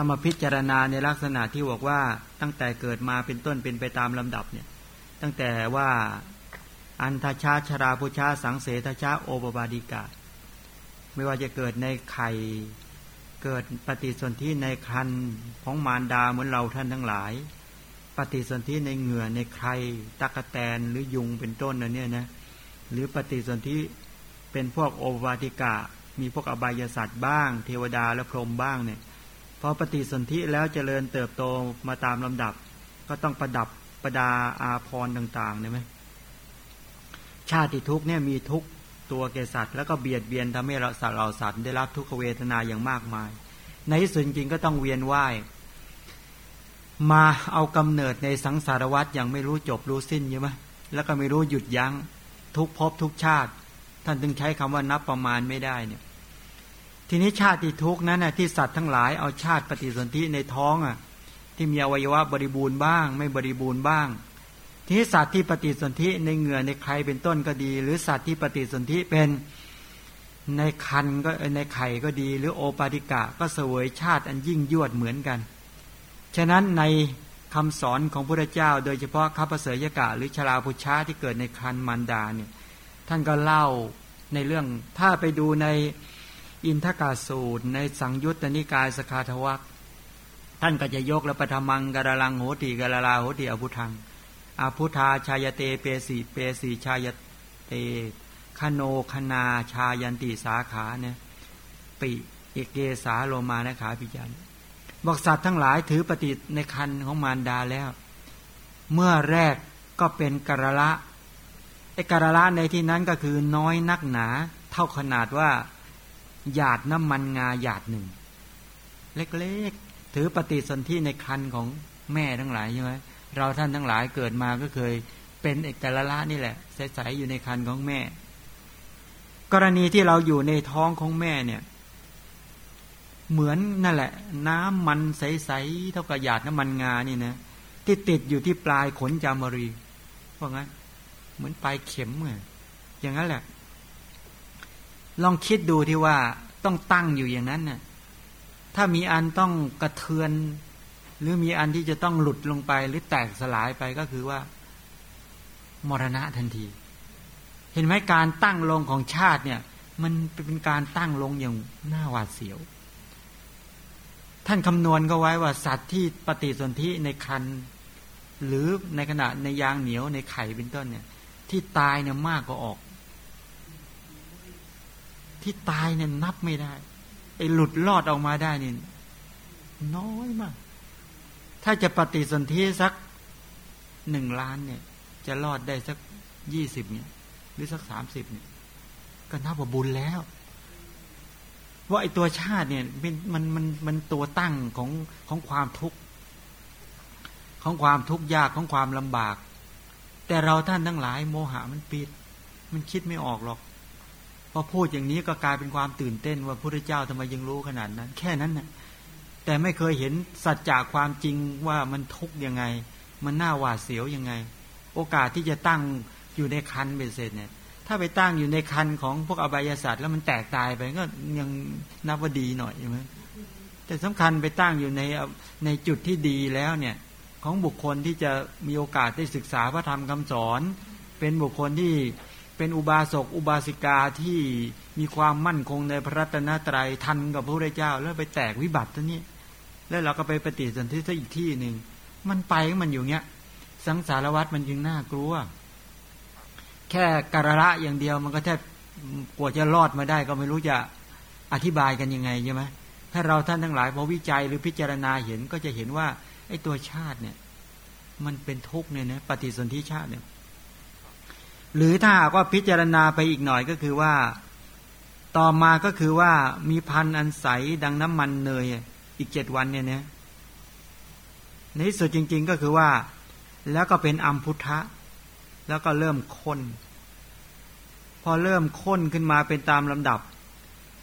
ถ้ามาพิจารณาในลักษณะที่บอกว่าตั้งแต่เกิดมาเป็นต้นเป็นไปตามลำดับเนี่ย ตั้งแต่ว่าอันทชาชราพุชาสังเสทชาโอปบาดิกา ไม่ว่าจะเกิดในไข่เกิดปฏิสนธิในคันของมารดาเหมือนเราท่านทั้งหลาย ปฏิสนธิในเหงื่อในใครตะกะแตนหรือยุงเป็นต้นนะเนี่ยนะหรือปฏิสนธิเป็นพวกโอวาติกะ มีพวกอบายสัตว์บ้าง เทวดาและพรหมบ้างเนี่ย พอปฏิสนธิแล้วเจริญเติบโตมาตามลำดับ ก็ต้องประดับประดาอาพรต่างๆเนี่ยไหมชาติทุกเนี่ยมีทุกตัวเกสัตว์แล้วก็เบียดเบียนทำให้เราสัตว์เราสัตว์ได้รับทุกขเวทนาอย่างมากมาย ในที่สุดจริงก็ต้องเวียนว่ายมาเอากำเนิดในสังสารวัฏอย่างไม่รู้จบรู้สิ้นใช่ไหมแล้วก็ไม่รู้หยุดยัง้งทุกภพทุกชาติ ท่านจึงใช้คำว่านับประมาณไม่ได้เนี่ย ทีนี้ชาติทุกนั้นนะที่สัตว์ทั้งหลายเอาชาติปฏิสนธิในท้องอะ ที่มีอวัยวะบริบูรณ์บ้าง ไม่บริบูรณ์บ้าง ที่สัตว์ที่ปฏิสนธิในเหงื่อในใครเป็นต้นก็ดี หรือสัตว์ที่ปฏิสนธิเป็นในคันก็ในไข่ก็ดี หรือโอปาติกะก็เสวยชาติอันยิ่งยวดเหมือนกัน ฉะนั้นในคำสอนของพระเจ้า โดยเฉพาะข้าพเสยกะ หรือชราพุชาที่เกิดในคันมันดาเนี่ยท่านก็เล่าในเรื่องถ้าไปดูใน อินทกาสูตร ในสังยุตตนิกายสคาทวักท่านก็จะยกและปฐมังกระลังโหติกระลาโหติอภุทังอาพุทาชายเตเปสีเปสีชายเตคโนคนาชายันติสาขาเนี่ยปิเอเกสาโลมานะขาพิจารบอกสัตว์ทั้งหลายถือปฏิในคันของมารดาแล้ว เมื่อแรกก็เป็นกระละไอ้กระละในที่นั้นก็คือน้อยนักหนา เท่าขนาดว่า หยาดน้ำมันงาหยาดหนึ่ง เล็กๆ ถือปฏิสนธิในคันของแม่ทั้งหลายใช่ไหมเราท่านทั้งหลายเกิดมาก็เคยเป็นเอกละละนี่แหละใสๆอยู่ในคันของแม่ กรณีที่เราอยู่ในท้องของแม่เนี่ย เหมือนนั่นแหละ น้ำมันใสๆเท่ากับหยาดน้ำมันงานี่นะที่ติดอยู่ที่ปลายขนจามรีเพราะงั้นเหมือนปลายเข็มเหมือนอย่างนั้นแหละ ลองคิดดูที่ว่า ต้องตั้งอยู่อย่างนั้นน่ะถ้ามีอันต้องกระเทือน หรือมีอันที่จะต้องหลุดลงไป หรือแตกสลายไปก็คือว่า มรณะทันที เห็นไหมการตั้งลงของชาติเนี่ย มันเป็นการตั้งลงอย่างหน้าหวาดเสียว ท่านคำนวณก็ไว้ว่าสัตว์ที่ปฏิสนธิในคันหรือในขณะในยางเหนียวในไข่เป็นต้นเนี่ย ที่ตายเนี่ยมากกว่าออก ที่ตายเนี่ยนับไม่ได้ไอ้หลุดรอดออกมาได้นี่น้อยมาก ถ้าจะปฏิสนธิสักหนึ่งล้านเนี่ย จะรอดได้สักยี่สิบเนี่ย หรือสักสามสิบเนี่ย ก็นับว่าบุญแล้ว ว่าไอ้ตัวชาติเนี่ยมันมันมันมันตัวตั้งของของความทุกข์ของความทุกข์ยากของความลำบาก แต่เราท่านทั้งหลายโมหะมันปิด มันคิดไม่ออกหรอก อพูดอย่างนี้ก็กลายเป็นความตื่นเต้นว่าพระเจ้าทำไมยังรู้ขนาดนั้น แค่นั้นนะ่ะแต่ไม่เคยเห็นสัจจะความจริงว่ามันทุกข์ยังไง มันน่าหวาดเสียวยังไง โอกาสที่จะตั้งอยู่ในคันเป็นเสร็จเนี่ยถ้าไปตั้งอยู่ในคันของพวกอบายศาสตร์แล้วมันแตกตายไปก็ยังนับว่าดีหน่อยใช่ไหมแต่สำคัญไปตั้งอยู่ในในจุดที่ดีแล้วเนี่ยของบุคคลที่จะมีโอกาสได้ศึกษาพระธรรมคำสอน เป็นบุคคลที่ เป็นอุบาสกอุบาสิกาที่มีความมั่นคงในพระรัตนตรัยทันกับพระพุทธเจ้า แล้วไปแตกวิบัติตัวนี้ แล้วเราก็ไปปฏิสนธิซะอีกที่หนึ่งมันไปมันอยู่เงี้ย สังสารวัตรมันยังน่ากลัว แค่กระระอย่างเดียวมันก็แทบกว่าจะรอดมาได้ก็ไม่รู้จะอธิบายกันยังไงใช่ไหมถ้าเราท่านทั้งหลายพอวิจัยหรือพิจารณาเห็นก็จะเห็นว่าไอ้ตัวชาติเนี่ย มันเป็นทุกข์เนี่ยนะปฏิสนธิชาติเนี่ย หรือถ้าหากว่าพิจารณาไปอีกหน่อยก็คือว่า ต่อมาก็คือว่ามีพันอันใสดังน้ำมันเนยอีกเจ็ดวันเนี่ยนะในที่สุดจริง ๆก็คือว่า แล้วก็เป็นอัมพุทธะ แล้วก็เริ่มค้น พอเริ่มค้นขึ้นมาเป็นตามลำดับ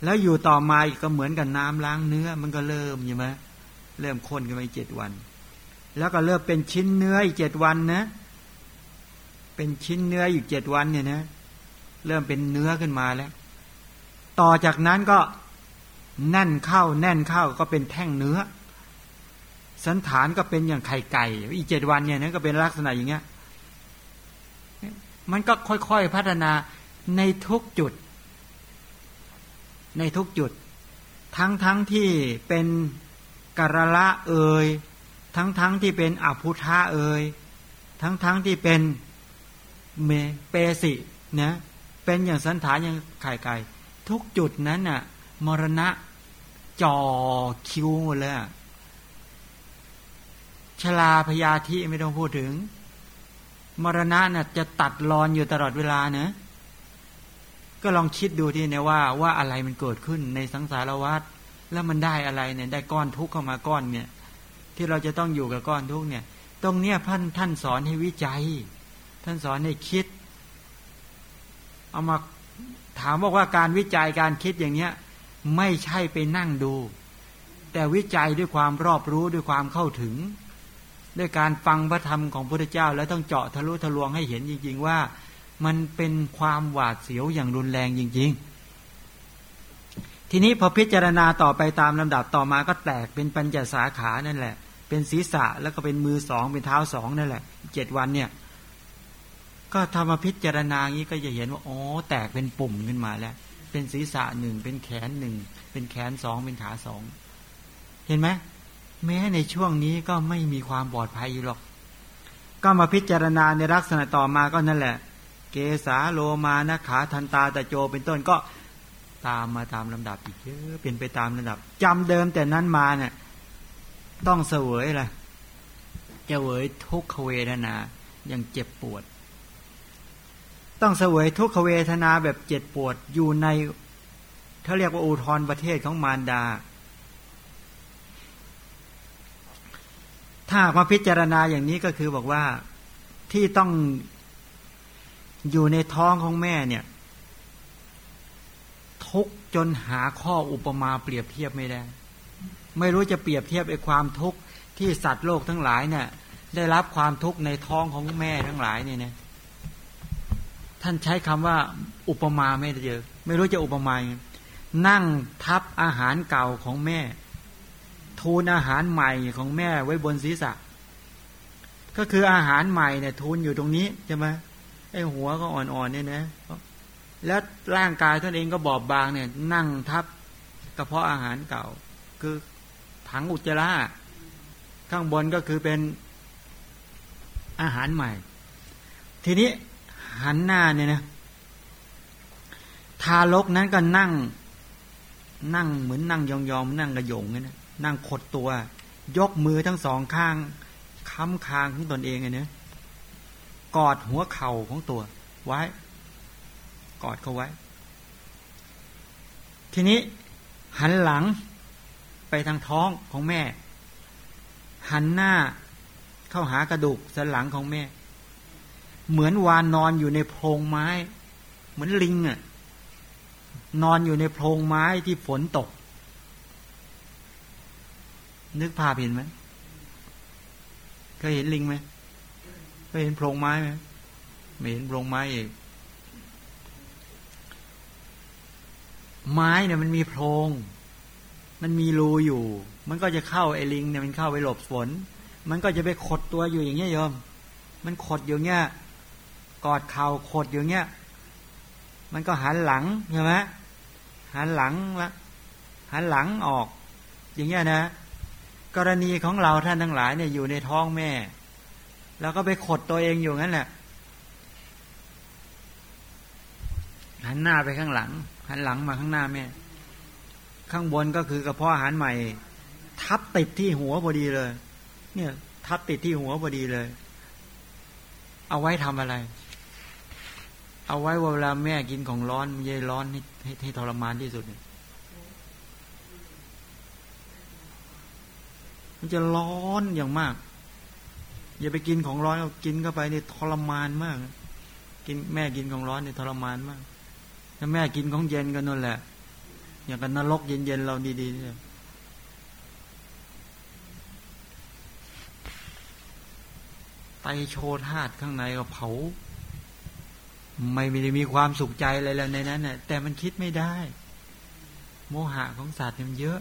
แล้วอยู่ต่อมาอีกก็เหมือนกับน้ำล้างเนื้อ มันก็เริ่มใช่ไหมเริ่มค้นขึ้นมาอีกเจ็ดวัน แล้วก็เริ่มเป็นชิ้นเนื้ออีกเจ็ดวันนะ เป็นชิ้นเนื้ออีกเจ็ดวันเนี่ยนะเริ่มเป็นเนื้อขึ้นมาแล้ว ต่อจากนั้นก็แน่นเข้าแน่นเข้าก็เป็นแท่งเนื้อ สันฐานก็เป็นอย่างไข่ไก่ อีกเจ็ดวันเนี่ยนั่นก็เป็นลักษณะอย่างเงี้ยมันก็ค่อยๆพัฒนาในทุกจุด ในทุกจุด ทั้งทั้งที่เป็นกรละเอยทั้งทั้งที่เป็นอภุธาเอยทั้งทั้งที่เป็น เมเปสินะเป็นอย่างสันฐานอย่างไข่ไก่ทุกจุดนั้นน่ะ มรณะจ่อคิวเลยชลาพยาธิไม่ต้องพูดถึง มรณะน่ะจะตัดรอนอยู่ตลอดเวลาเนะก็ลองคิดดูที่เนี่ยว่าว่าอะไรมันเกิดขึ้นในสังสารวัฏแล้วมันได้อะไรเนี่ย ได้ก้อนทุกข์เข้ามาก้อนเนี่ย ที่เราจะต้องอยู่กับก้อนทุกข์เนี่ย ตรงเนี้ยท่านท่านสอนให้วิจัย ท่านสอนให้คิด เอามาถามบอกว่าการวิจัยการคิดอย่างเนี้ย ไม่ใช่ไปนั่งดู แต่วิจัยด้วยความรอบรู้ด้วยความเข้าถึง ด้วยการฟังพระธรรมของพระพุทธเจ้า แล้วต้องเจาะทะลุทะลวงให้เห็นจริง ๆ ว่ามันเป็นความหวาดเสียวอย่างรุนแรงจริง ๆทีนี้พอพิจารณาต่อไปตามลำดับต่อมาก็แตกเป็นปัญจสาขานั่นแหละ เป็นศีรษะแล้วก็เป็นมือสองเป็นเท้าสองนั่นแหละเจ็ดวันเนี่ย ก็ทำมาพิจารณาอย่างนี้ก็จะเห็นว่าอ๋อแตกเป็นปุ่มขึ้นมาแล้ว เป็นศีรษะหนึ่งเป็นแขนหนึ่งเป็นแขนสองเป็นขาสองเห็นไหมแม้ในช่วงนี้ก็ไม่มีความปลอดภัยหรอก ก็มาพิจารณาในลักษณะต่อมาก็นั่นแหละ เกสาโลมานะขาทันตาตะโจเป็นต้นก็ตามมาตามลำดับอีกเยอะเป็นไปตามลำดับจำเดิมแต่นั้นมาเนี่ยต้องเสวยอะไรจะเวยทุกขเวทนาอย่างเจ็บปวด ต้องเสวยทุกขเวทนาแบบเจ็บปวดอยู่ในเขาเรียกว่าอุทรประเทศของมารดา ถ้ามาพิจารณาอย่างนี้ก็คือบอกว่าที่ต้องอยู่ในท้องของแม่เนี่ย ทุกจนหาข้ออุปมาเปรียบเทียบไม่ได้ ไม่รู้จะเปรียบเทียบไอ้ความทุกข์ที่สัตว์โลกทั้งหลายเนี่ย ได้รับความทุกข์ในท้องของแม่ทั้งหลายเนี่ยนะ ท่านใช้คำว่าอุปมาไม่ได้เจอไม่รู้จะอุปมานั่งทับอาหารเก่าของแม่ ทูนอาหารใหม่ของแม่ไว้บนศีรษะ ก็คืออาหารใหม่เนี่ยทูนอยู่ตรงนี้ใช่ไหมไอ้หัวก็อ่อนๆเนี่ยนะแล้วร่างกายตนเองก็บอบบางเนี่ย นั่งทับกระเพาะอาหารเก่า คือถังอุจจาระข้างบนก็คือเป็นอาหารใหม่ ทีนี้ หันหน้าเนี่ยนะทารกนั้นก็นั่ง นั่งเหมือนนั่งยองๆนั่งกระยงเนี่ยนะนั่งขดตัว ยกมือทั้งสองข้างค้ำคางของตนเองเนี่ยกอดหัวเข่าของตัว ไว้ กอดเขาไว้ ทีนี้หันหลังไปทางท้องของแม่ หันหน้าเข้าหากระดูกสันหลังของแม่ เหมือนวานนอนอยู่ในโพรงไม้ เหมือนลิงอะนอนอยู่ในโพรงไม้ที่ฝนตก นึกภาพเห็นไหมเคยเห็นลิงไหมเคยเห็นโพรงไม้ไหมไม่เห็นโพรงไม้เองไม้เนี่ยมันมีโพรง มันมีรูอยู่ มันก็จะเข้าไอ้ลิงเนี่ยมันเข้าไปหลบฝน มันก็จะไปขดตัวอยู่อย่างเงี้ยโยม มันขดอยู่เงี้ย กอดเข่าขดอยู่เงี้ย มันก็หันหลังใช่ไหมหันหลังละหันหลังออก อย่างเงี้ยนะ กรณีของเราท่านทั้งหลายเนี่ยอยู่ในท้องแม่ แล้วก็ไปขดตัวเองอยู่งั้นแหละหันหน้าไปข้างหลัง หันหลังมาข้างหน้าแม่ ข้างบนก็คือกระเพาะอาหารใหม่ ทับติดที่หัวพอดีเลย เนี่ย ทับติดที่หัวพอดีเลย เอาไว้ทำอะไร เอาไว้เวลาแม่กินของร้อนมันร้อนให้ให้ให้ทรมานที่สุดเนี่ยมันจะร้อนอย่างมาก อย่าไปกินของร้อนกินเข้าไปนี่ทรมานมาก กินแม่กินของร้อนนี่ทรมานมาก ถ้าแม่กินของเย็นก็นั่นแหละ อย่างกันนรกเย็นๆเราดีๆเนี่ยไตโชธาตข้างในก็เผา ไม่ได้มีความสุขใจอะไรแล้วในนั้นน่ะแต่มันคิดไม่ได้ โมหะของสัตว์มันเยอะ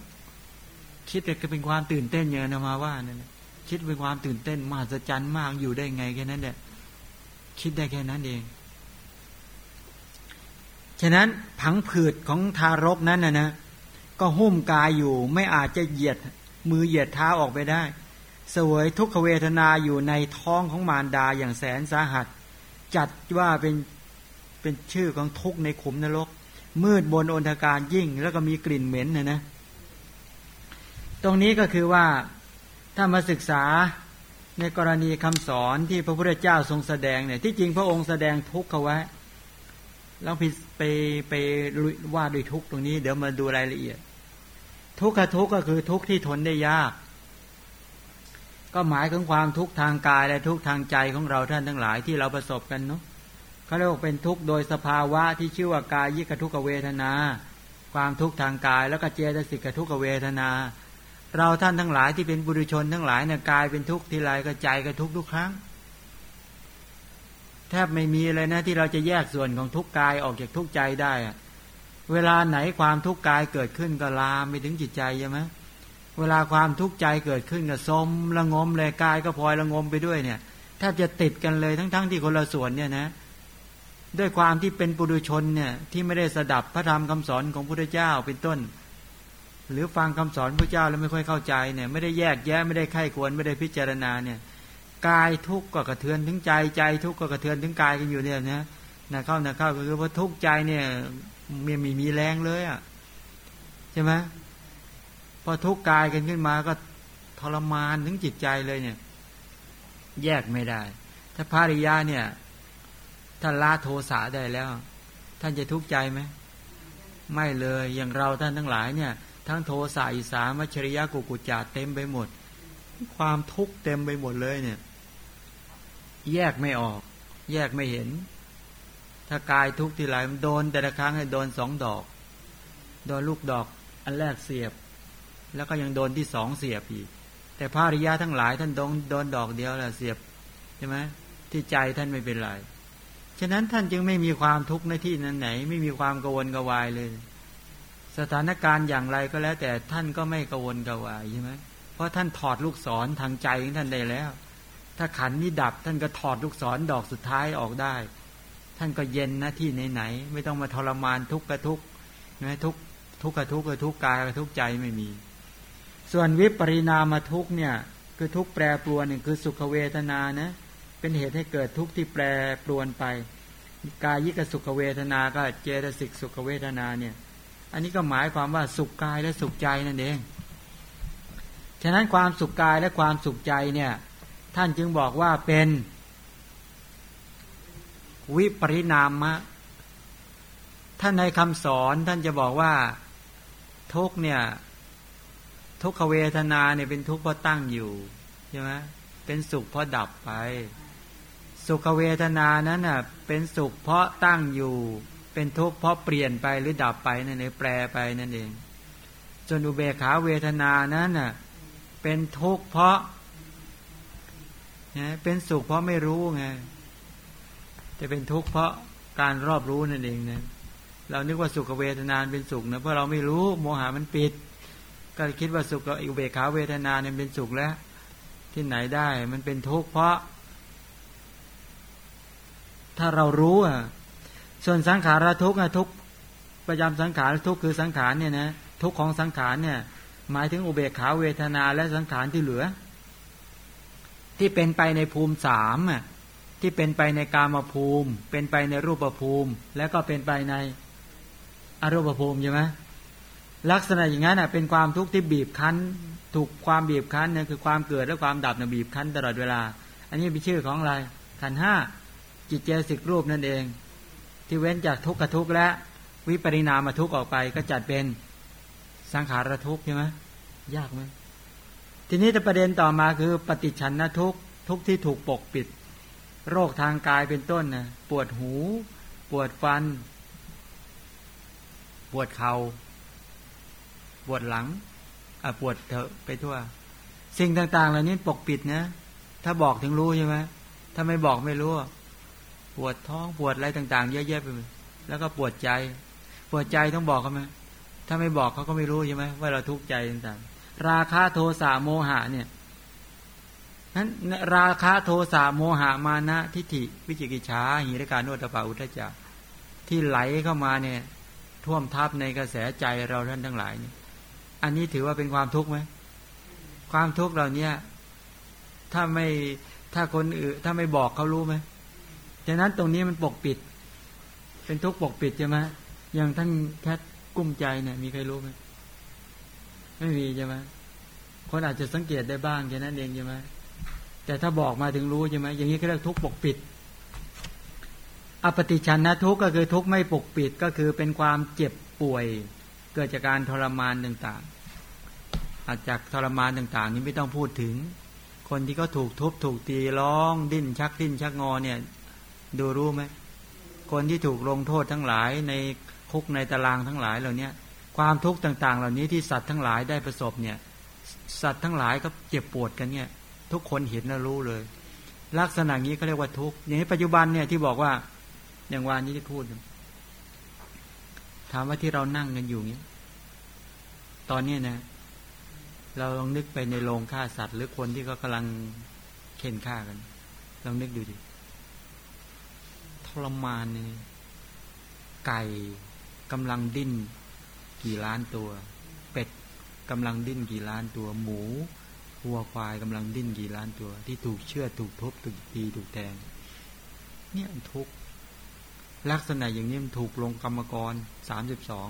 คิดแต่ก็เป็นความตื่นเต้นเยอะนะมาว่านั่นคิดเป็นความตื่นเต้นมหัศจรรย์มากอยู่ได้ไงแค่นั้นแหละคิดได้แค่นั้นเองฉะนั้นผังผืดของทารกนั้นนะนะก็หุ้มกายอยู่ไม่อาจจะเหยียดมือเหยียดเท้าออกไปได้ เสวยทุกขเวทนาอยู่ในท้องของมารดาอย่างแสนสาหัส จัดว่าเป็น เป็นชื่อของทุกในขุมนรก มืดบนอนทการยิ่ง แล้วก็มีกลิ่นเหม็นนะนะ ตรงนี้ก็คือว่าถ้ามาศึกษาในกรณีคำสอนที่พระพุทธเจ้าทรงแสดงเนี่ยที่จริงพระองค์แสดงทุกข์เขาไว้แล้วไปไปว่าด้วยทุกข์ตรงนี้ เดี๋ยวมาดูรายละเอียด ทุกขทุกข์ก็คือทุกข์ที่ทนได้ยาก ก็หมายถึงความทุกข์ทางกายและทุกข์ทางใจของเราท่านทั้งหลายที่เราประสบกันเนาะ เขาเรียกว่าเป็นทุกข์โดยสภาวะที่ชื่อว่ากายยิกทุกขเวทนา ความทุกข์ทางกายแล้วก็เจตสิกทุกขเวทนา เราท่านทั้งหลายที่เป็นบุรุชนทั้งหลายเนี่ยกายเป็นทุกข์ทีไรก็ใจก็ทุกข์ทุกครั้ง แทบไม่มีเลยนะที่เราจะแยกส่วนของทุกกายออกจากทุกใจได้อะเวลาไหนความทุกข์กายเกิดขึ้นก็ลามไปถึงจิตใจใช่ไหมเวลาความทุกข์ใจเกิดขึ้นก็สมละงมเลยกายก็พลอยละงมไปด้วยเนี่ยแทบจะติดกันเลยทั้งๆทที่คนละส่วนเนี่ยนะ ด้วยความที่เป็นปุถุชนเนี่ยที่ไม่ได้สดับพระธรรมคำสอนของพระพุทธเจ้าเป็นต้น หรือฟังคำสอนพระเจ้าแล้วไม่ค่อยเข้าใจเนี่ยไม่ได้แยกแยะไม่ได้ไข้ควรไม่ได้พิจารณาเนี่ยกายทุกข์ก็กระเทือนถึงใจใจทุกข์ก็กระเทือนถึงกายกันอยู่เนี่ยนะนะเข้านะเข้าก็คือว่าทุกข์ใจเนี่ยมีมีมีแรงเลยอะใช่ไหมพอทุกข์กายกันขึ้นมาก็ทรมานถึงจิตใจเลยเนี่ย แยกไม่ได้ ถ้าภาริยาเนี่ย ท่านละโทสะได้แล้ว ท่านจะทุกข์ใจไหมไม่เลยอย่างเราท่านทั้งหลายเนี่ย ทั้งโทสะอิสามัชริยะกุกุจาเต็มไปหมด ความทุกข์เต็มไปหมดเลยเนี่ย แยกไม่ออก แยกไม่เห็น ถ้ากายทุกข์ทีไรมันโดน แต่ละครั้งให้โดนสองดอก โดนลูกดอก อันแรกเสียบ แล้วก็ยังโดนที่สองเสียบอีกแต่พระอริยะทั้งหลาย ท่านโดนโดนดอกเดียวแหละเสียบใช่ไหมที่ใจท่านไม่เป็นไร ฉะนั้นท่านจึงไม่มีความทุกข์ในที่นั้นไหน ไม่มีความกังวลกวายเลย สถานการณ์อย่างไรก็แล้ว แต่ท่านก็ไม่กังวลกวายใช่ไหมเพราะท่านถอดลูกศรทางใจของท่านได้แล้ว ถ้าขันนี้ดับท่านก็ถอดลูกศรดอกสุดท้ายออกได้ ท่านก็เย็นนะที่ไหนๆไม่ต้องมาทรมานทุกข์กระทุกข์นะทุกทุกข์กระทุกข์กระทุกข์กายกระทุกข์ใจไม่มี ส่วนวิปริณามาทุกข์เนี่ยคือทุกข์แปรปรวนนึ่คือสุขเวทนานะ เป็นเหตุให้เกิดทุกข์ที่แปรปรวนไป กายิกสุขเวทนาก็เจตสิกสุขเวทนาเนี่ย อันนี้ก็หมายความว่าสุขกายและสุขใจนั่นเอง ฉะนั้นความสุขกายและความสุขใจเนี่ย ท่านจึงบอกว่าเป็นวิปริณามะ ท่านในคำสอนท่านจะบอกว่าทุกเนี่ย ทุกขเวทนาเนี่ยเป็นทุกข์เพราะตั้งอยู่ใช่ไหมเป็นสุขเพราะดับไป สุขเวทนานั้นน่ะเป็นสุขเพราะตั้งอยู่ เป็นทุกข์เพราะเปลี่ยนไปหรือดับไปนั่นเองแปรไปนั่นเองจนอุเบกขาเวทนานั้นน่ะเป็นทุกข์เพราะนะเป็นสุขเพราะไม่รู้ไงจะเป็นทุกข์เพราะการรอบรู้นั่นเองนะเรานึกว่าสุขเวทนานเป็นสุขนะเพราะเราไม่รู้โมหะมันปิด ก็คิดว่าสุขกับอุเบกขาเวทนาเนี่ยเป็นสุขแล้ว ที่ไหนได้มันเป็นทุกข์เพราะ ถ้าเรารู้อะส่วนสังขารทุกข์ทุกประจำสังขารทุกคือสังขารเนี่ยนะทุกของสังขารเนี่ย หมายถึงอุเบกขาเวทนาและสังขารที่เหลือ ที่เป็นไปในภูมิสามอะที่เป็นไปในกามภูมิ เป็นไปในรูปภูมิ แล้วก็เป็นไปในอรูปภูมิใช่ไหมลักษณะอย่างนั้นอะเป็นความทุกข์ที่บีบคั้น ถูกความบีบคั้นเนี่ยคือความเกิดและความดับเนี่ยบีบคั้นตลอดเวลา อันนี้เป็นชื่อของอะไรขันห้า จิตเจสิกรูปนั่นเอง ที่เว้นจากทุกขทุกและวิปริณามาทุกออกไปก็จัดเป็นสังขารทุกใช่ไหมยากไหมทีนี้แต่ประเด็นต่อมาคือ ปฏิชันนะทุกทุกที่ถูกปกปิด โรคทางกายเป็นต้นนะปวดหู ปวดฟัน ปวดเขา่าปวดหลังอะปวดเถอะไปทั่ว สิ่งต่าง ๆ เหล่านี้ปกปิดนะ ถ้าบอกถึงรู้ใช่ไหมถ้าไม่บอกไม่รู้ ปวดท้องปวดอะไรต่างๆ เยอะแยะไปแล้วก็ปวดใจ ปวดใจต้องบอกเขาไหมถ้าไม่บอกเขาก็ไม่รู้ใช่ไหมว่าเราทุกข์ใจต่างๆ ราคะโทสะโมหะเนี่ยนั้นราคะโทสะโมหะมานะทิฏฐิวิจิกิจฉาหิริการโนตปาอุทจักที่ไหลเข้ามาเนี่ย ท่วมทับในกระแสใจเราท่านทั้งหลายนี่อันนี้ถือว่าเป็นความทุกข์ไหมความทุกข์เหล่านี้ถ้าไม่ถ้าคนอื่นถ้าไม่บอกเขารู้ไหม ฉะนั้นตรงนี้มันปกปิด เป็นทุกข์ปกปิดใช่ไหมอย่างท่านแค่กุ้มใจเนี่ยมีใครรู้ไหมไม่มีใช่ไหมคนอาจจะสังเกตได้บ้างแค่นั้นเองใช่ไหมแต่ถ้าบอกมาถึงรู้ใช่ไหมอย่างนี้เขาเรียกทุกข์ปกปิด อปฏิชันนะทุกข์ก็คือทุกข์ไม่ปกปิดก็คือเป็นความเจ็บป่วย เกิดจากการทรมานต่างๆ อาจจากทรมานต่าง ๆ นี้ไม่ต้องพูดถึง คนที่เขาถูกทุบถูกตีร้องดิ้นชักดิ้นชักงอเนี่ย ดูรู้ไหมคนที่ถูกลงโทษทั้งหลายในคุกในตารางทั้งหลายเหล่านี้ความทุกข์ต่างๆ เหล่านี้ที่สัตว์ทั้งหลายได้ประสบเนี่ย สัตว์ทั้งหลายก็เจ็บปวดกันเนี่ย ทุกคนเห็นแล้วรู้เลย ลักษณะนี้เขาเรียกว่าทุกข์อย่างนี้ปัจจุบันเนี่ยที่บอกว่าอย่างวานนี้ที่พูด ถามว่าที่เรานั่งกันอยู่เนี้ตอนนี้นะเราลองนึกไปในโรงฆ่าสัตว์ หรือคนที่เขากาลังเข็นฆ่ากัน ลองนึกดูดิ รมานนี่ไก่กำลังดิ้น กี่ล้านตัว เป็ดกำลังดิ้นกี่ล้านตัว หมูวัวควายกำลังดิ้นกี่ล้านตัว ที่ถูกเชื่อถูกทบถูกตีถูกแทงเนี่ยทุกลักษณะอย่างนี้มันถูกลงกรรมกรสามสิบสอง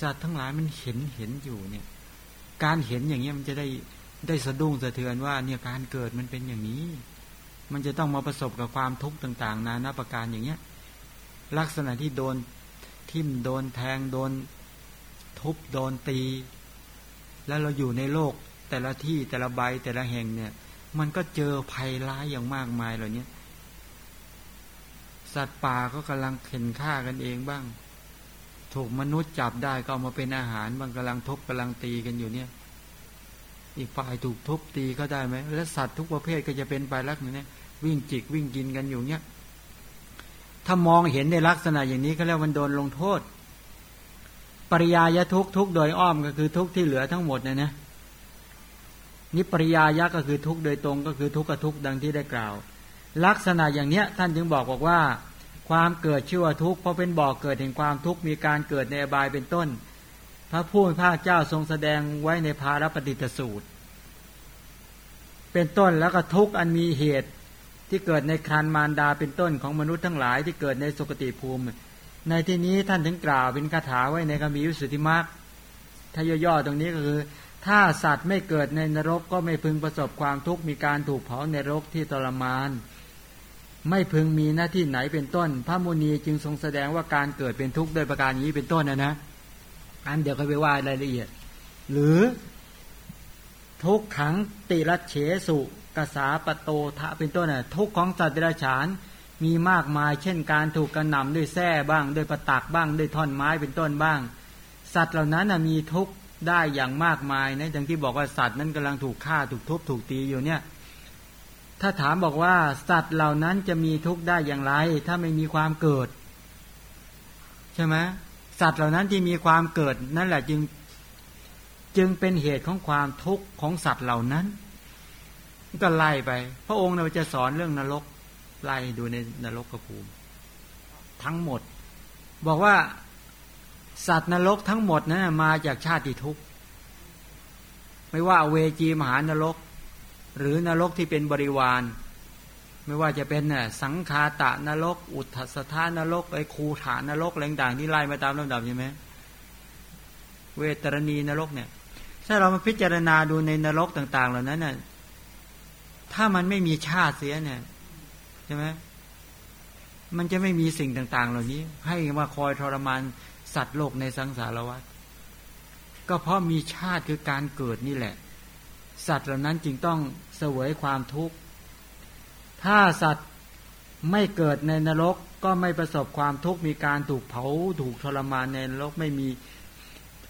สัตว์ทั้งหลายมันเห็นเห็นอยู่เนี่ย การเห็นอย่างนี้มันจะได้ได้สะดุ้งสะเทือนว่า เนี่ยการเกิดมันเป็นอย่างนี้ มันจะต้องมาประสบกับความทุกข์ต่าง ๆ นานาประการอย่างเนี้ย ลักษณะที่โดนทิ่มโดนแทงโดน ทุบโดนตี แล้วเราอยู่ในโลกแต่ละที่แต่ละใบแต่ละแห่งเนี่ย มันก็เจอภัยร้ายอย่างมากมายเหล่านี้สัตว์ป่าก็กำลังเข็นฆ่ากันเองบ้าง ถูกมนุษย์จับได้ก็เอามาเป็นอาหารบางกำลังทุบกำลังตีกันอยู่เนี่ย อีกฝ่ายถูกทุบตีก็ได้ไหมแล้วสัตว์ทุกประเภทก็จะเป็นไปลักษณะนี้วิ่งจิกวิ่งกินกันอยู่เนี่ยถ้ามองเห็นในลักษณะอย่างนี้เขาเรียกมันโดนลงโทษ ปริยายทุกทุกโดยอ้อมก็คือทุกที่เหลือทั้งหมดเนะนะนิปริยายะก็คือทุกโดยตรงก็คือทุกขทุกดังที่ได้กล่าว ลักษณะอย่างเนี้ยท่านจึงบอกบอกว่า ความเกิดชื่อว่าทุกเพราะเป็นบ่อกเกิดแห่งความทุกมีการเกิดในอบายเป็นต้น พระผู้เป็นพระเจ้าทรงแสดงไว้ในภารปฏิตสูตร เป็นต้นแล้วก็ทุกอันมีเหตุที่เกิดในครันมารดาเป็นต้นของมนุษย์ทั้งหลายที่เกิดในสุคติภูมิ ในที่นี้ท่านถึงกล่าวเป็นคาถาไว้ในคำมีวิสุทธิมรรคถ้าย่อๆตรงนี้ก็คือ ถ้าสัตว์ไม่เกิดในนรกก็ไม่พึงประสบความทุกข์มีการถูกเผาในนรกที่ทรมาน ไม่พึงมีหน้าที่ไหนเป็นต้น พระมุนีจึงทรงแสดงว่าการเกิดเป็นทุกข์โดยประการนี้เป็นต้นนะนะ อันเดี๋ยวก็ไปว่ารายละเอียด หรือทุกขังติรัเฉสุกษาปโตทะเป็นต้นน่ะทุกของสัตว์เดรัจฉานมีมากมาย เช่นการถูกกระหน่ำด้วยแส้บ้าง ด้วยประตักบ้าง ด้วยท่อนไม้เป็นต้นบ้าง สัตว์เหล่านั้นมีทุกได้อย่างมากมายนะอย่างที่บอกว่าสัตว์นั้นกำลังถูกฆ่าถูกทุบถูกตีอยู่เนี่ย ถ้าถามบอกว่าสัตว์เหล่านั้นจะมีทุกข์ได้อย่างไร ถ้าไม่มีความเกิด ใช่ไหม สัตว์เหล่านั้นที่มีความเกิดนั่นแหละจึงจึงเป็นเหตุของความทุกข์ของสัตว์เหล่านั้น ก็ไล่ไป พระองค์เราจะสอนเรื่องนรกไล่ดูในนรกกระภูมิ ทั้งหมด บอกว่าสัตว์นรกทั้งหมดนะมาจากชาติทุกข์ไม่ว่าเวจีมหานรก หรือนรกที่เป็นบริวาร ไม่ว่าจะเป็นน่ะสังคาตะนรก อุทธสถานรกไอคูฐานรกอะไรต่างที่ไล่มาตามลำดับใช่ไหมเวตรณีนรกเนี่ย ถ้าเรามาพิจารณาดูในนรกต่าง ๆ เหล่านั้นน่ะถ้ามันไม่มีชาติเสียเนี่ยใช่ไหมมันจะไม่มีสิ่งต่าง ๆ เหล่านี้ ให้มาคอยทรมานสัตว์โลกในสังสารวัฏก็เพราะมีชาติคือการเกิดนี่แหละ สัตว์เหล่านั้นจึงต้องเสวยความทุกข์ ถ้าสัตว์ไม่เกิดในนรกก็ไม่ประสบความทุกข์มีการถูกเผาถูกทรมานในนรกไม่มี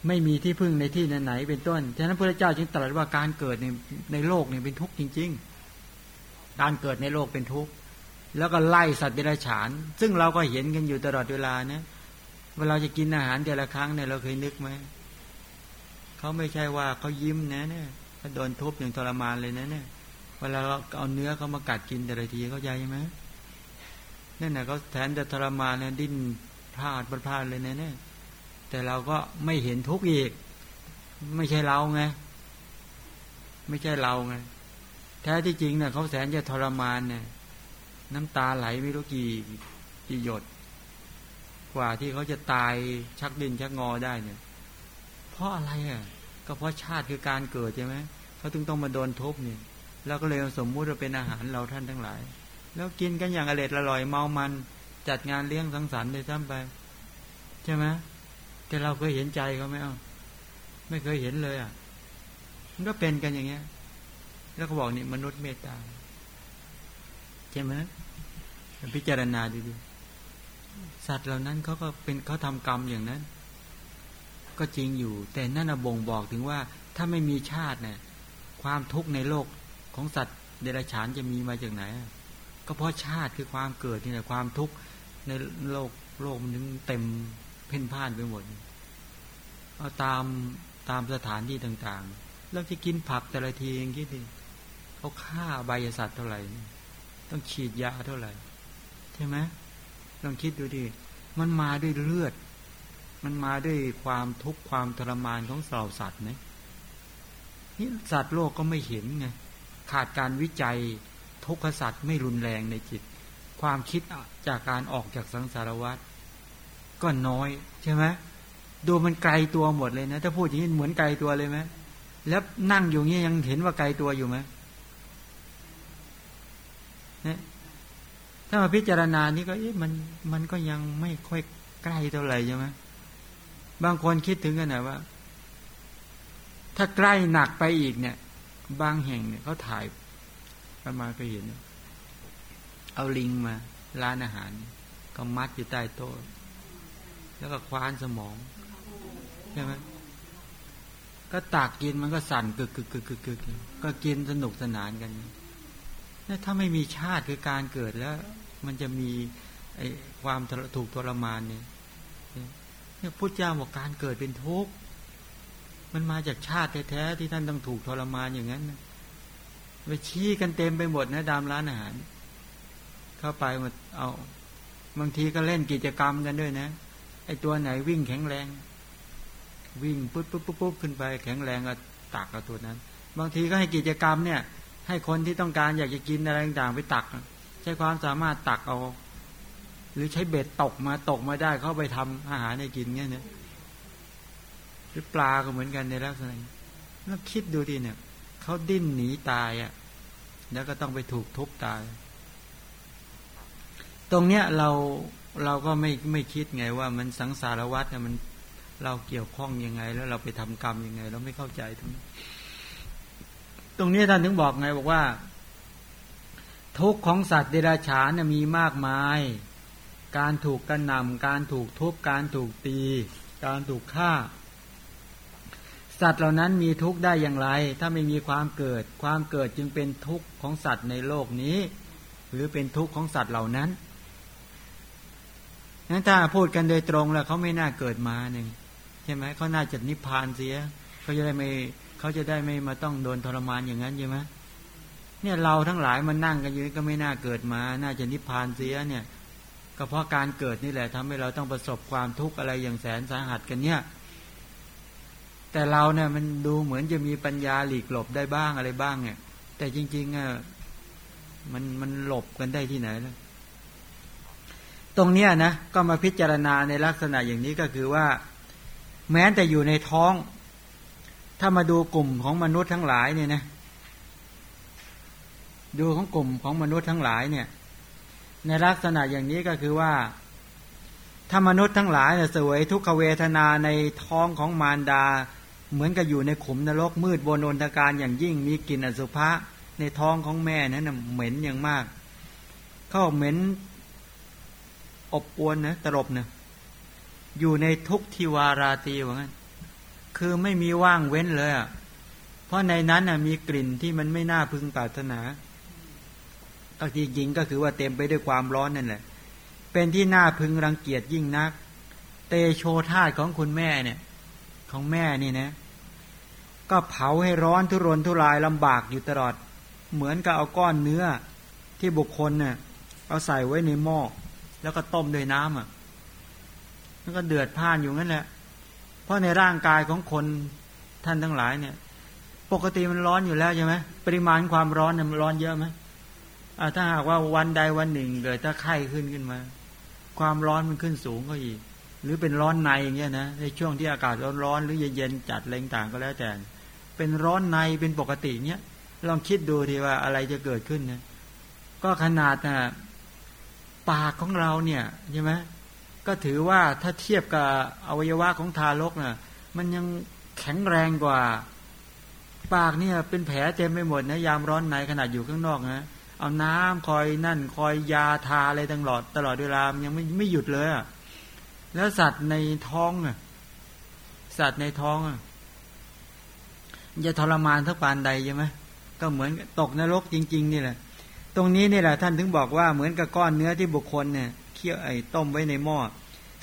ไม่มีที่พึ่งในที่ไหนๆเป็นต้น ฉะนั้นพระเจ้าจึงตรัสว่าการเกิดในในโลกเนี่ยเป็นทุกข์จริง ๆ การเกิดในโลกเป็นทุกข์แล้วก็ไล่สัตว์เดรัจฉาน ซึ่งเราก็เห็นกันอยู่ตลอดเวลาเนี่ยเวลาจะกินอาหารแต่ละครั้งเนี่ยเราเคยนึกไหมเขาไม่ใช่ว่าเขายิ้มนะเนี่ยเขาโดนทุบอย่างทรมานเลยนะเนี่ย เวลาเราเอาเนื้อเขามากัดกินแต่ละทีเขาใจไหมนั่นแหละเขาแทนจะทรมานเนี่ยดิ้นพลาดพลาดเลยนะเนี่ยแต่เราก็ไม่เห็นทุกข์อีก ไม่ใช่เราไง ไม่ใช่เราไง แท้ที่จริงเนี่ยเขาแสนจะทรมานเนี่ย น้ำตาไหลไม่รู้กี่กี่หยด กว่าที่เขาจะตายชักดินชักงอได้เนี่ย เพราะอะไรอะ ก็เพราะชาติคือการเกิดใช่ไหมเขาถึงต้องมาโดนทุบเนี่ย แล้วก็เลยสมมุติว่าเป็นอาหารเราท่านทั้งหลาย แล้วกินกันอย่างอร่อยอร่อยเมามันจัดงานเลี้ยงสังสรรค์เลยซ้ำไป ใช่ไหมแต่เราเคยเห็นใจเขาไหมอ้าไม่เคยเห็นเลยอะมันก็เป็นกันอย่างเงี้ย แล้วก็บอกนี่มนุษย์เมตตาใช่ไหมพิจารณาดูๆสัตว์เหล่านั้นเขาก็เป็นเขาทำกรรมอย่างนั้น ก็จริงอยู่ แต่นั่นบ่งบอกถึงว่า ถ้าไม่มีชาติเนี่ยความทุกข์ในโลก ของสัตว์เดรัจฉานจะมีมาจากไหน ก็เพราะชาติคือความเกิดนี่แหละความทุกข์ในโลกโลกมันถึงเต็มเพ่นพ่านไปหมดเอาตามตามสถานที่ต่างๆ แล้วจะกินผักแต่ละทีเองคิดดิเขาฆ่าใบสัตว์เท่าไหร่ ต้องฉีดยาเท่าไหร่ ใช่ไหมลองคิดดูดิมันมาด้วยเลือด มันมาด้วยความทุกข์ความทรมานของสาวสัตว์นะนี่สัตว์โลกก็ไม่เห็นไง ขาดการวิจัยทุกขสัตว์ไม่รุนแรงในจิต ความคิดจากการออกจากสังสารวัฏก็น้อยใช่ไหมดูมันไกลตัวหมดเลยนะ ถ้าพูดอย่างนี้เหมือนไกลตัวเลยไหมแล้วนั่งอยู่เงี้ยยังเห็นว่าไกลตัวอยู่ไหมเนี่ยถ้ามาพิจารณานี่ก็เอ๊ะมันมันก็ยังไม่ค่อยใกล้เท่าไหร่ใช่ไหมบางคนคิดถึงกันนะว่า ถ้าใกล้หนักไปอีกเนี่ย บางแห่งเนี่ยเขาถ่ายประมาก็เห็น เอาลิงมาร้านอาหาร ก็มัดอยู่ใต้โต๊ะแล้วก็คว้านสมองใช่ไหมก็ตักกินมันก็สั่นกึกกึกกึกกึกกึกก็กินสนุกสนานกันนี่ถ้าไม่มีชาติคือการเกิดแล้ว มันจะมีไอ้ความถูกทรมานเนี่ยเนี่ยพุทธเจ้าบอกการเกิดเป็นทุกข์ มันมาจากชาติแท้ๆที่ท่านต้องถูกทรมานอย่างนั้นไปชี้กันเต็มไปหมดนะดามร้านอาหาร เข้าไปหมดเอา บางทีก็เล่นกิจกรรมกันด้วยนะไอตัวไหนวิ่งแข็งแรง วิ่งปุ๊บปุ๊บปุ๊บปุ๊บขึ้นไป แข็งแรงก็ตักกับตัวนั้น บางทีก็ให้กิจกรรมเนี่ย ให้คนที่ต้องการอยากจะกินอะไรต่างๆไปตัก ใช้ความสามารถตักเอา หรือใช้เบ็ดตกมาตกมาได้เข้าไปทำอาหารให้กินเงี้ยเนี่ย หรือปลาก็เหมือนกันในลักษณะแล้วคิดดูดิเนี่ยเขาดิ้นหนีตายอะ่ะ แล้วก็ต้องไปถูกทุบตาย ตรงเนี้ยเราเราก็ไม่ไม่คิดไงว่ามันสังสารวัฏเนี่ยมันเราเกี่ยวข้องยังไง แล้วเราไปทำกรรมยังไง เราไม่เข้าใจตรงนี้ตรงนี้ท่านถึงบอกไงบอกว่า ทุกข์ของสัตว์เดรัจฉานมีมากมาย การถูกกระหน่ำการถูกทุบการถูกตี การถูกฆ่า สัตว์เหล่านั้นมีทุกข์ได้อย่างไร ถ้าไม่มีความเกิด ความเกิดจึงเป็นทุกข์ของสัตว์ในโลกนี้ หรือเป็นทุกข์ของสัตว์เหล่านั้นนั้นถ้าพูดกันโดยตรงแล้วเขาไม่น่าเกิดมาหนึ่งใช่ไหมเขาน่าจะนิพพานเสียเขาจะได้ไม่เขาจะได้ไม่มาต้องโดนทรมานอย่างนั้นใช่ไหมเนี่ยเราทั้งหลายมันนั่งกันอยู่ก็ไม่น่าเกิดมา น่าจะนิพพานเสียเนี่ยก็เพราะการเกิดนี่แหละทำให้เราต้องประสบความทุกข์อะไรอย่างแสนสาหัสกันเนี่ย แต่เราเนี่ยมันดูเหมือนจะมีปัญญาหลีกหลบได้บ้างอะไรบ้างเนี่ย แต่จริงๆอะมันมันหลบกันได้ที่ไหนล้วตรงเนี้ยนะก็มาพิจารณาในลักษณะอย่างนี้ก็คือว่า แม้แต่อยู่ในท้อง ถ้ามาดูกลุ่มของมนุษย์ทั้งหลายเนี่ยนะดูของกลุ่มของมนุษย์ทั้งหลายเนี่ย ในลักษณะอย่างนี้ก็คือว่าถ้ามนุษย์ทั้งหลายเนี่ยสวยทุกขเวทนาในท้องของมารดา เหมือนกับอยู่ในขุมนรกมืดบนอนตการอย่างยิ่งมีกลิ่นอสุภะในท้องของแม่นั้นเหม็นอย่างมาก เข้าเหม็นอบอวนนะตลบนะอยู่ในทุกทิวาราตีว่างั้นคือไม่มีว่างเว้นเลยอะเพราะในนั้นอะมีกลิ่นที่มันไม่น่าพึงปรารถนาก็จริงก็คือว่าเต็มไปด้วยความร้อนนั่นแหละ เป็นที่น่าพึงรังเกียจยิ่งนัก เตโชธาตของคุณแม่เนี่ย ของแม่นี่นะ ก็เผาให้ร้อนทุรนทุรายลำบากอยู่ตลอด เหมือนกับเอาก้อนเนื้อที่บุคคลเนี่ยเอาใส่ไว้ในหม้อแล้วก็ต้มด้วยน้ำอะแล้วก็เดือดพ่านอยู่นั่นแหละเพราะในร่างกายของคนท่านทั้งหลายเนี่ย ปกติมันร้อนอยู่แล้วใช่ไหมปริมาณความร้อนเนี่ยมันร้อนเยอะไหมถ้าหากว่าวันใดวันหนึ่งเกิดถ้าไข้ขึ้นขึ้นมา ความร้อนมันขึ้นสูงก็อีก หรือเป็นร้อนในอย่างเงี้ยนะในช่วงที่อากาศร้อนๆหรือเย็นๆจัดแรงต่างก็แล้วแต่ เป็นร้อนในเป็นปกติเนี้ยลองคิดดูทีว่าอะไรจะเกิดขึ้นนะก็ขนาดนะปากของเราเนี่ยใช่ไหมก็ถือว่าถ้าเทียบกับอวัยวะของทารกนะ่ะ มันยังแข็งแรงกว่า ปากเนี่ยเป็นแผลเต็มไปหมดนะยามร้อนในขนาดอยู่ข้างนอกนะเอาน้ำคอยนั่นคอยยาทาอะไรตลอด ตลอดเวลามันยังไม่ไม่หยุดเลยอะแล้วสัตว์ในท้องอะสัตว์ในท้องอะ จะทรมานทักปานใดใช่ไหมก็เหมือนตกนรกจริง ๆ นี่แหละ ตรงนี้นี่แหละท่านถึงบอกว่าเหมือนกับก้อนเนื้อที่บุคคลเนี่ยเคี่ยวไอ้ต้มไว้ในหม้อ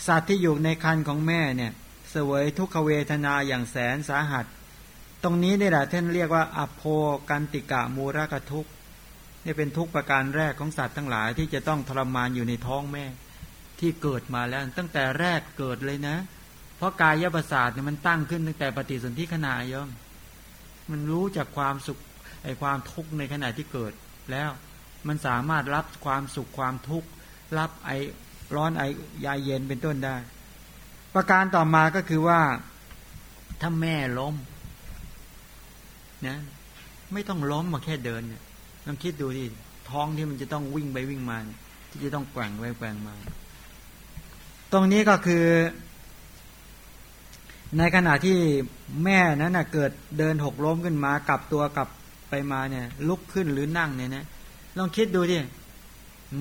สัตว์ที่อยู่ในคันของแม่เนี่ย เสวยทุกขเวทนาอย่างแสนสาหัส ตรงนี้นี่แหละท่านเรียกว่าอโภกันติกะมูรกทุกนี่เป็นทุกประการแรกของสัตว์ทั้งหลายที่จะต้องทรมานอยู่ในท้องแม่ ที่เกิดมาแล้วตั้งแต่แรกเกิดเลยนะ เพราะกายประสาทเนี่ยมันตั้งขึ้นตั้งแต่ปฏิสนธิขณะย่อม มันรู้จากความสุขไอความทุกข์ในขณะที่เกิด แล้วมันสามารถรับความสุขความทุกข์รับไอร้อนไอยาเย็นเป็นต้นได้ ประการต่อมาก็คือว่าถ้าแม่ล้มนะไม่ต้องล้มมาแค่เดินเนี่ยลองคิดดูดิท้องที่มันจะต้องวิ่งไปวิ่งมาที่จะต้องแกว่งไปแกว่งมา ตรงนี้ก็คือ ในขณะที่แม่นั้นนะเกิดเดินหกล้มขึ้นมากลับตัวกลับไปมาเนี่ย ลุกขึ้นหรือนั่งเนี่ยนะลองคิดดูดิ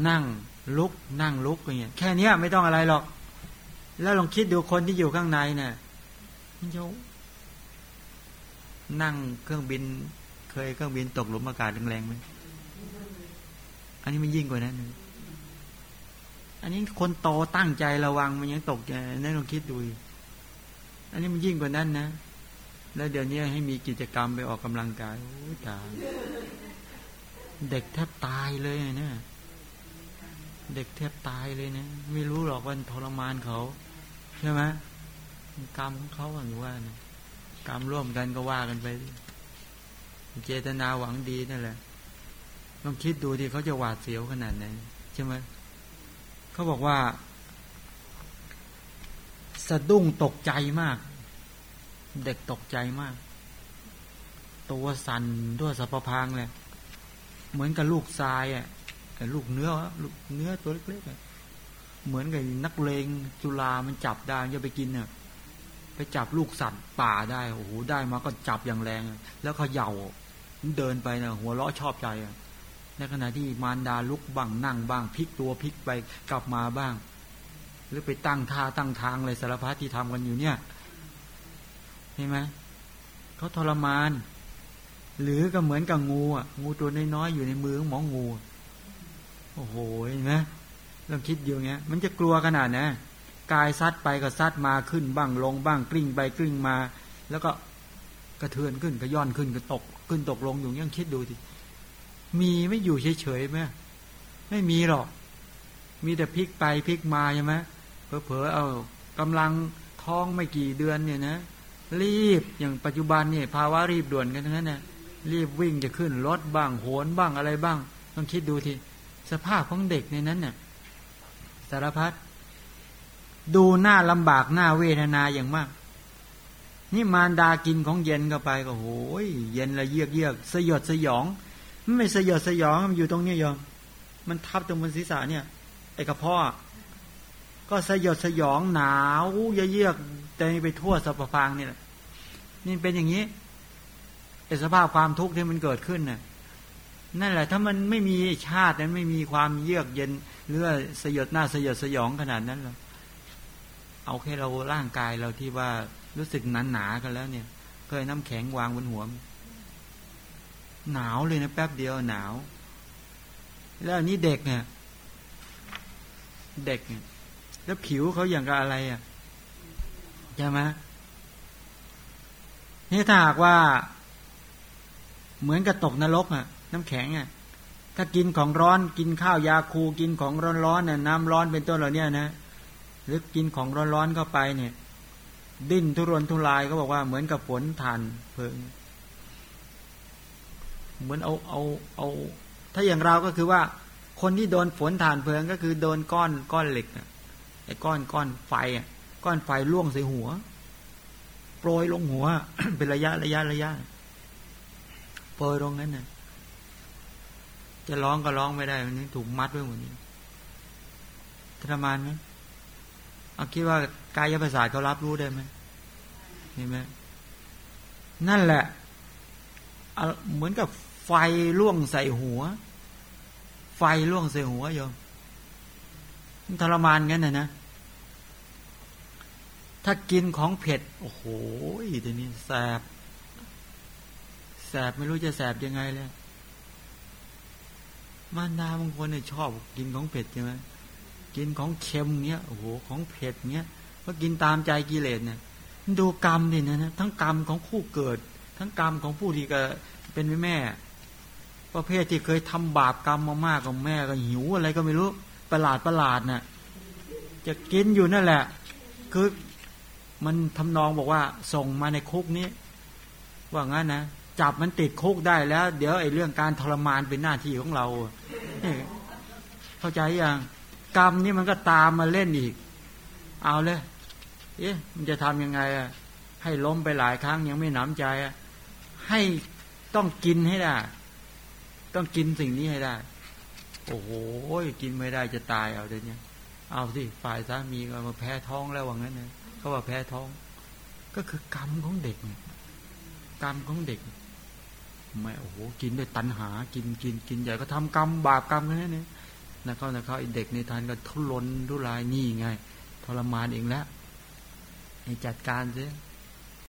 นั่งลุกนั่งลุกอย่างเงี้ยแค่นี้ไม่ต้องอะไรหรอก แล้วลองคิดดูคนที่อยู่ข้างในเนี่ยมันจะนั่งเครื่องบิน เคยเครื่องบินตกหลุมอากาศแรงๆไหมอันนี้มันยิ่งกว่านั้นอันนี้คนโตตั้งใจระวังมันยังตกใจนั่นลองคิดดู อันนี้มันยิ่งกว่านั้นนะ แล้วเดี๋ยวนี้ให้มีกิจกรรมไปออกกำลังกายโอ้ยตายเด็กแทบตายเลยเนี่ยเด็กแทบตายเลยนะไม่รู้หรอกว่าทรมานเขาใช่ไหมกรรมของเขาหรือว่านะกรรมร่วมกันก็ว่ากันไป เจตนาหวังดีนั่นแหละลองคิดดูที่เขาจะหวาดเสียวขนาดไหนใช่ไหมเขาบอกว่า สะดุ้งตกใจมาก เด็กตกใจมาก ตัวสั่นด้วยสัพพางเลยเหมือนกับลูกทรายอะลูกเนื้อลูกเนื้อตัวเล็กๆเหมือนกับนักเลงจุลามันจับได้จะไปกินเนี่ยไปจับลูกสัตว์ป่าได้โอ้โหได้มาก็จับอย่างแรง แล้วเขาเย่าเดินไปนะหัวเราะชอบใจอะในขณะที่มารดาลุกบ้างนั่งบ้างพลิกตัวพลิกไปกลับมาบ้าง หรือไปตั้งท่าตั้งทางอะไรสารพัดที่ทำกันอยู่เนี่ยเห็นไหมเขาทรมาน หรือก็เหมือนกับงูอะงูตัวน้อยๆอยู่ในมือของหมองูโอ้โหเห็นไหมลองคิดอยู่เงี้ย มันจะกลัวขนาดนะกายซัดไปก็ซัดมาขึ้นบ้างลงบ้างกลิ้งไปกลิ้งมา แล้วก็กระเทือนขึ้นก็ย่อนขึ้นก็ตก ขึ้นตกลงอยู่ยังคิดดูสิมีไม่อยู่เฉยๆไหมไม่มีหรอก มีแต่พลิกไปพลิกมาใช่ไหม เผลอเอากำลังท้องไม่กี่เดือนเนี่ยนะรีบอย่างปัจจุบันเนี่ยภาวะรีบด่วนกันทั้งนั้นนะรีบวิ่งจะขึ้นรถบ้างโหนบ้างอะไรบ้าง ต้องคิดดูทีสภาพของเด็กในนั้นเนี่ยสารพัดดูหน้าลำบากหน้าเวทนาอย่างมาก นี่มารดากินของเย็นเข้าไปก็โหยเย็นละเยือกเยือกสยดสยองไม่สยดสยองมันอยู่ตรงนี้ยอมมันทับตรงบนศีรษะเนี่ยไอ้กระเพาะ ก็สยดสยองหนาวเยือกแต่ไปทั่วสปพางนี่แหละนี่เป็นอย่างนี้ไอสภาพความทุกข์ที่มันเกิดขึ้นนี่ยนั่นแหละ ถ้ามันไม่มีชาตินั้นไม่มีความเยือกเย็นหรือสยดหน้าสยดสยองขนาดนั้นหรอเอาแค่เราร่างกายเราที่ว่ารู้สึกหนาหนากันแล้วเนี่ย เคยน้ำแข็งวางบนหัวหนาวเลยนะแป๊บเดียวหนาว แล้วนนี้เด็กเนี่ย เด็กเนี่ย แล้วผิวเขาอย่างกับอะไรอะใช่ไหมนี่ถ้าหากว่า เหมือนกับตกนรกอะ น้ำแข็งอะ ถ้ากินของร้อนกินข้าวยาคูกินของร้อนๆน่ะน้ำร้อนเป็นต้นเหล่านี้นะหรือกินของร้อนๆเข้าไปเนี่ย ดิ้นทุรนทุรายก็บอกว่าเหมือนกับฝนทานเพลิง เหมือนเอาเอาเอา ถ้าอย่างเราก็คือว่า คนที่โดนฝนทานเพลิงก็คือโดนก้อนก้อนเหล็ก ไอ้ก้อนก้อนไฟอะก้อนไฟล่วงใส่หัว โปรยลงหัว เป็นระยะระยะระยะโปรยลงนั้นน่ะ จะร้องก็ร้องไม่ได้มันนี้ถูกมัดไว้หมดนี้ทรมานไหมเอาคิดว่ากายประสาทเขารับรู้ได้ไหมเห็นไหมนั่นแหละเหมือนกับไฟล่วงใส่หัว ไฟล่วงใส่หัวโยม ทรมานงั้นนะนะ ถ้ากินของเผ็ด โอ้โหทีนี้แสบ แสบไม่รู้จะแสบยังไงเลยมารดาบางคนเนี่ยชอบกินของเผ็ดใช่ไหมกินของเค็มเนี้ยโอ้โหของเผ็ดเนี้ยก็กินตามใจกิเลสเนี่ยดูกรรมดินะนะทั้งกรรมของผู้เกิด ทั้งกรรมของผู้ที่ก็เป็นแม่ ประเภทที่เคยทำบาปกรรมมามากกับแม่ก็หิวอะไรก็ไม่รู้ ประหลาดประหลาดน่ะจะกินอยู่นั่นแหละ คือมันทำนองบอกว่า ส่งมาในคุกนี้ ว่างั้นนะจับมันติดคุกได้แล้ว เดี๋ยวไอ้เรื่องการทรมานเป็นหน้าที่ของเราเข้าใจยังกรรมนี่มันก็ตามมาเล่นอีก เอาเลย เอ๊ะมันจะทำยังไงอะให้ล้มไปหลายครั้งยังไม่หนำใจอะให้ต้องกินให้ได้ ต้องกินสิ่งนี้ให้ได้ โอ้โหกินไม่ได้จะตายเอาเดี๋ยวนี้เอาสิฝ่ายสามีก็มาแพ้ท้องแล้วว่างั้นนะเขาว่าแพ้ท้อง ก็คือกรรมของเด็กกรรมของเด็กไม่โอ้โหกินด้วยตัณหา กินกินกินใหญ่ก็ทำกรรมบาปกรรมกันนี่นะเขานะเขาไอเด็กในทานก็ทุรนทุรายนี่ไงทรมานเองแล้วให้จัดการซิ